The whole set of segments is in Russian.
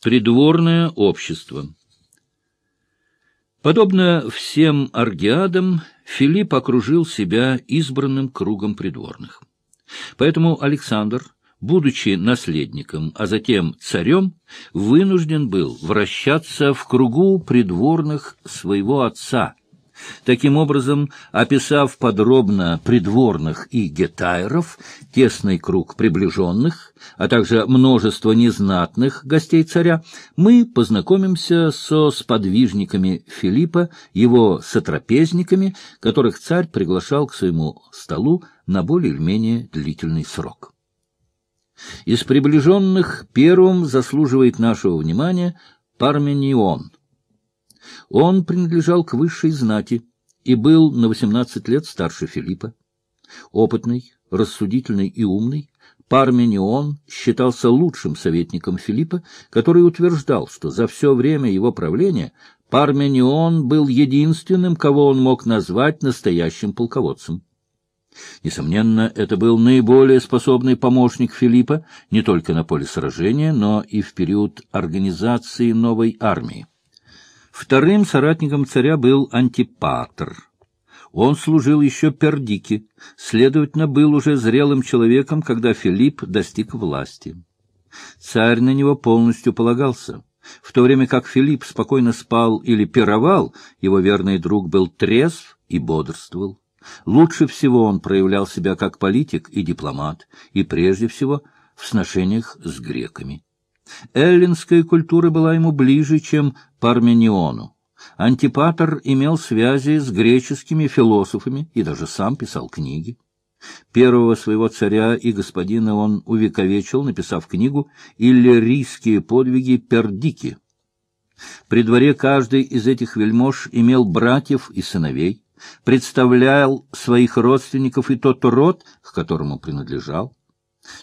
Придворное общество Подобно всем аргиадам, Филипп окружил себя избранным кругом придворных. Поэтому Александр, будучи наследником, а затем царем, вынужден был вращаться в кругу придворных своего отца, Таким образом, описав подробно придворных и гетайров, тесный круг приближенных, а также множество незнатных гостей царя, мы познакомимся со сподвижниками Филиппа, его сотрапезниками, которых царь приглашал к своему столу на более или менее длительный срок. Из приближенных первым заслуживает нашего внимания Парменион – он принадлежал к высшей знати и был на восемнадцать лет старше Филиппа. Опытный, рассудительный и умный, Парменион считался лучшим советником Филиппа, который утверждал, что за все время его правления Парменион был единственным, кого он мог назвать настоящим полководцем. Несомненно, это был наиболее способный помощник Филиппа не только на поле сражения, но и в период организации новой армии. Вторым соратником царя был Антипатр. Он служил еще Пердике, следовательно, был уже зрелым человеком, когда Филипп достиг власти. Царь на него полностью полагался. В то время как Филипп спокойно спал или пировал, его верный друг был трезв и бодрствовал. Лучше всего он проявлял себя как политик и дипломат, и прежде всего в сношениях с греками. Эллинская культура была ему ближе, чем Пармениону. Антипатр имел связи с греческими философами и даже сам писал книги. Первого своего царя и господина он увековечил, написав книгу «Иллирийские подвиги Пердики». При дворе каждый из этих вельмож имел братьев и сыновей, представлял своих родственников и тот род, к которому принадлежал.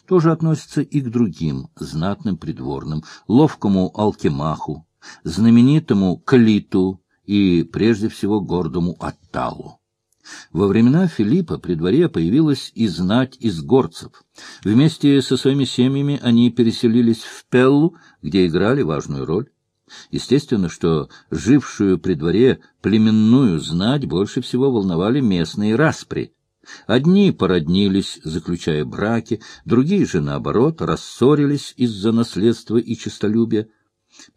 То же относится и к другим знатным придворным, ловкому Алкимаху, знаменитому Калиту и, прежде всего, гордому Атталу. Во времена Филиппа при дворе появилась и знать из горцев. Вместе со своими семьями они переселились в Пеллу, где играли важную роль. Естественно, что жившую при дворе племенную знать больше всего волновали местные распри. Одни породнились, заключая браки, другие же, наоборот, рассорились из-за наследства и честолюбия.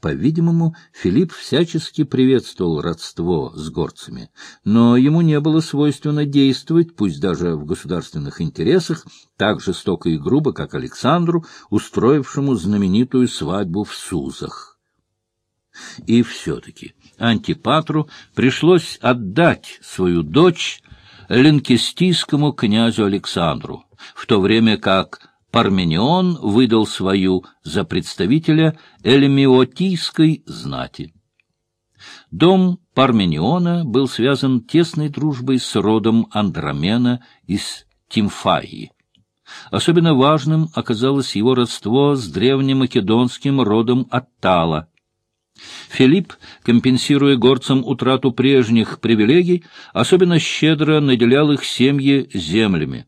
По-видимому, Филипп всячески приветствовал родство с горцами, но ему не было свойственно действовать, пусть даже в государственных интересах, так жестоко и грубо, как Александру, устроившему знаменитую свадьбу в Сузах. И все-таки Антипатру пришлось отдать свою дочь ленкистийскому князю Александру, в то время как Парменион выдал свою за представителя элемиотийской знати. Дом Пармениона был связан тесной дружбой с родом Андромена из Тимфаи. Особенно важным оказалось его родство с древнемакедонским родом Аттала, Филипп, компенсируя горцам утрату прежних привилегий, особенно щедро наделял их семьи землями.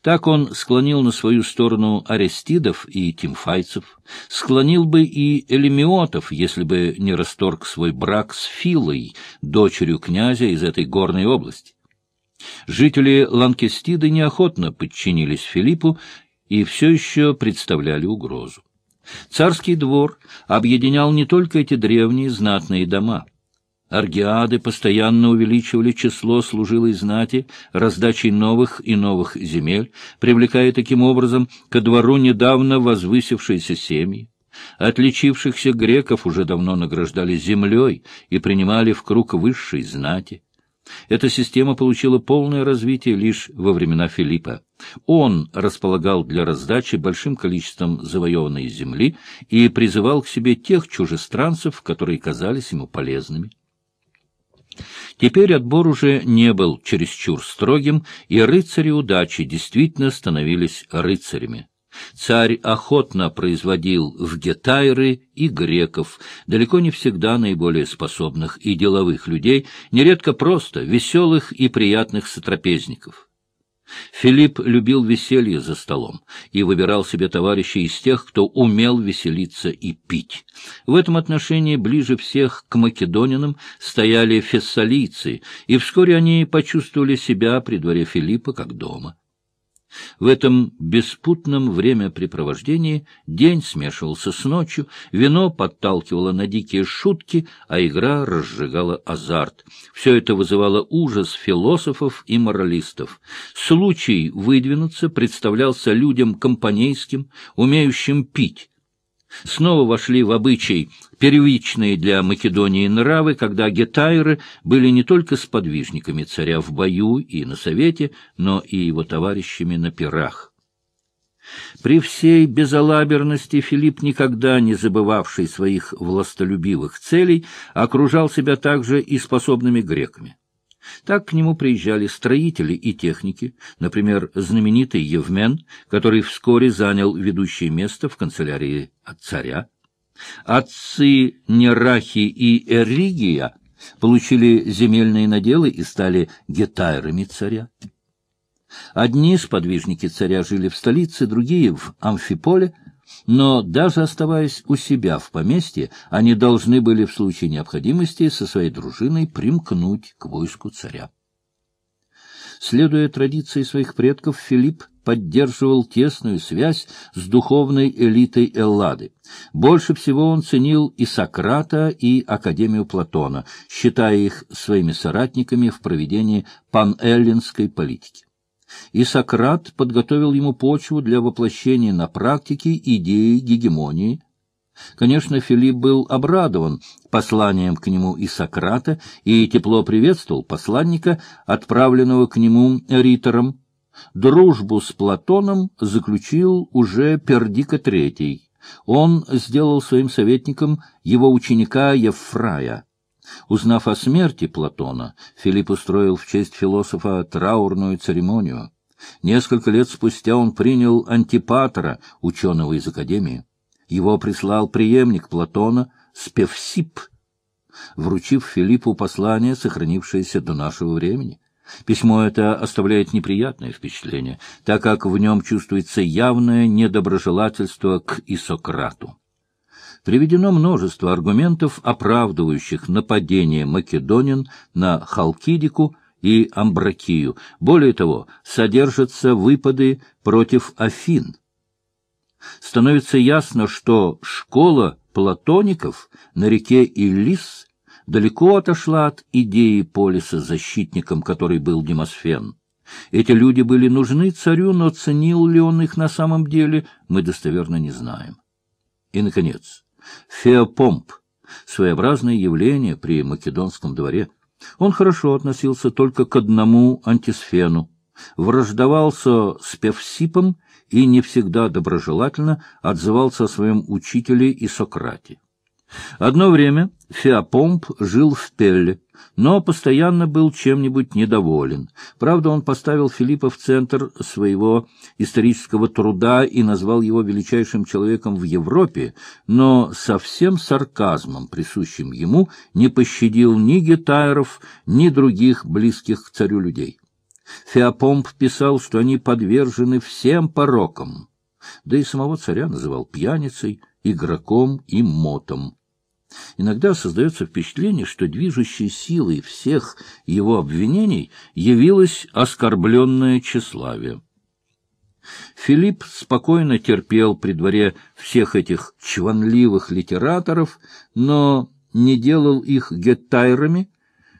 Так он склонил на свою сторону арестидов и тимфайцев, склонил бы и элемиотов, если бы не расторг свой брак с Филой, дочерью князя из этой горной области. Жители Ланкестиды неохотно подчинились Филиппу и все еще представляли угрозу. Царский двор объединял не только эти древние знатные дома. Аргиады постоянно увеличивали число служилой знати раздачей новых и новых земель, привлекая таким образом ко двору недавно возвысившиеся семьи. Отличившихся греков уже давно награждали землей и принимали в круг высшей знати. Эта система получила полное развитие лишь во времена Филиппа. Он располагал для раздачи большим количеством завоеванной земли и призывал к себе тех чужестранцев, которые казались ему полезными. Теперь отбор уже не был чересчур строгим, и рыцари удачи действительно становились рыцарями. Царь охотно производил в гетайры и греков, далеко не всегда наиболее способных и деловых людей, нередко просто веселых и приятных сотрапезников. Филипп любил веселье за столом и выбирал себе товарищей из тех, кто умел веселиться и пить. В этом отношении ближе всех к македонинам стояли фессалийцы, и вскоре они почувствовали себя при дворе Филиппа как дома. В этом беспутном времяпрепровождении день смешивался с ночью, вино подталкивало на дикие шутки, а игра разжигала азарт. Все это вызывало ужас философов и моралистов. Случай выдвинуться представлялся людям компанейским, умеющим пить, снова вошли в обычай первичные для Македонии нравы, когда гетайры были не только сподвижниками царя в бою и на совете, но и его товарищами на пирах. При всей безалаберности Филипп, никогда не забывавший своих властолюбивых целей, окружал себя также и способными греками. Так к нему приезжали строители и техники, например, знаменитый Евмен, который вскоре занял ведущее место в канцелярии от царя. Отцы Нерахи и Эригия получили земельные наделы и стали гетайрами царя. Одни сподвижники царя жили в столице, другие — в Амфиполе — но даже оставаясь у себя в поместье, они должны были в случае необходимости со своей дружиной примкнуть к войску царя. Следуя традиции своих предков, Филипп поддерживал тесную связь с духовной элитой Эллады. Больше всего он ценил и Сократа, и Академию Платона, считая их своими соратниками в проведении панэллинской политики и Сократ подготовил ему почву для воплощения на практике идеи гегемонии. Конечно, Филипп был обрадован посланием к нему и Сократа и тепло приветствовал посланника, отправленного к нему ритором. Дружбу с Платоном заключил уже Пердика III. Он сделал своим советником его ученика Евфрая. Узнав о смерти Платона, Филипп устроил в честь философа траурную церемонию. Несколько лет спустя он принял Антипатора, ученого из Академии. Его прислал преемник Платона Спевсип, вручив Филиппу послание, сохранившееся до нашего времени. Письмо это оставляет неприятное впечатление, так как в нем чувствуется явное недоброжелательство к Исократу. Приведено множество аргументов, оправдывающих нападение македонин на Халкидику и Амбракию. Более того, содержатся выпады против Афин. Становится ясно, что школа платоников на реке Иллис далеко отошла от идеи полиса защитником, который был Демосфен. Эти люди были нужны царю, но ценил ли он их на самом деле, мы достоверно не знаем. И, наконец, Феопомп — своеобразное явление при македонском дворе. Он хорошо относился только к одному антисфену, враждовался с Певсипом и не всегда доброжелательно отзывался о своем учителе и Сократе. Одно время Феопомп жил в Пелле, но постоянно был чем-нибудь недоволен. Правда, он поставил Филиппа в центр своего исторического труда и назвал его величайшим человеком в Европе, но со всем сарказмом, присущим ему, не пощадил ни гетайров, ни других близких к царю людей. Феопомп писал, что они подвержены всем порокам, да и самого царя называл пьяницей, игроком и мотом. Иногда создается впечатление, что движущей силой всех его обвинений явилось оскорбленное тщеславие. Филипп спокойно терпел при дворе всех этих чванливых литераторов, но не делал их геттайрами,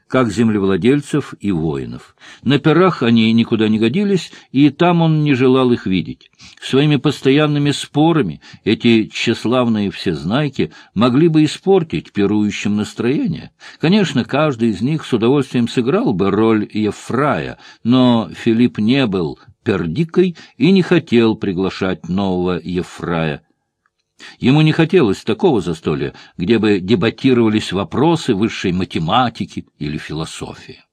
как землевладельцев и воинов. На пирах они никуда не годились, и там он не желал их видеть. Своими постоянными спорами эти тщеславные всезнайки могли бы испортить пирующим настроение. Конечно, каждый из них с удовольствием сыграл бы роль Ефрая, но Филипп не был пердикой и не хотел приглашать нового Ефрая. Ему не хотелось такого застолья, где бы дебатировались вопросы высшей математики или философии.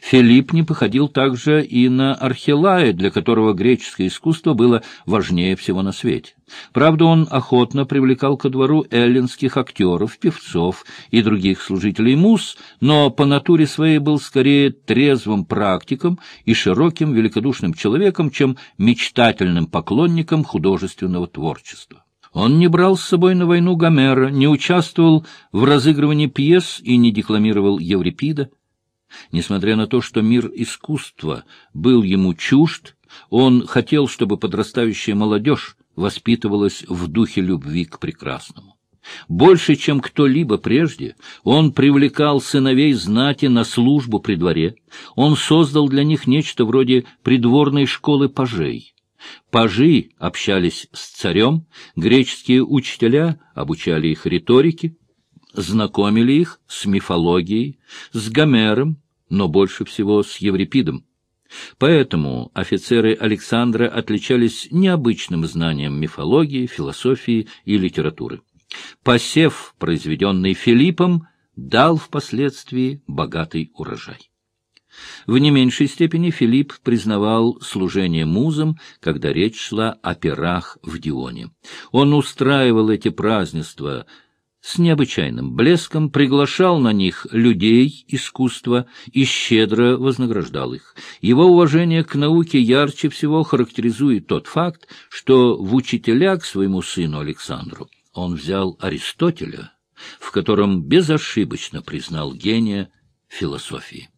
Филипп не походил также и на Архилая, для которого греческое искусство было важнее всего на свете. Правда, он охотно привлекал ко двору эллинских актеров, певцов и других служителей мус, но по натуре своей был скорее трезвым практиком и широким великодушным человеком, чем мечтательным поклонником художественного творчества. Он не брал с собой на войну Гомера, не участвовал в разыгрывании пьес и не декламировал Еврипида. Несмотря на то, что мир искусства был ему чужд, он хотел, чтобы подрастающая молодежь воспитывалась в духе любви к прекрасному. Больше, чем кто-либо прежде, он привлекал сыновей знати на службу при дворе, он создал для них нечто вроде придворной школы пажей. Пажи общались с царем, греческие учителя обучали их риторике, знакомили их с мифологией, с Гомером, но больше всего с Еврипидом. Поэтому офицеры Александра отличались необычным знанием мифологии, философии и литературы. Посев, произведенный Филиппом, дал впоследствии богатый урожай. В не меньшей степени Филипп признавал служение музам, когда речь шла о пирах в Дионе. Он устраивал эти празднества с необычайным блеском, приглашал на них людей искусства и щедро вознаграждал их. Его уважение к науке ярче всего характеризует тот факт, что в учителя к своему сыну Александру он взял Аристотеля, в котором безошибочно признал гения философии.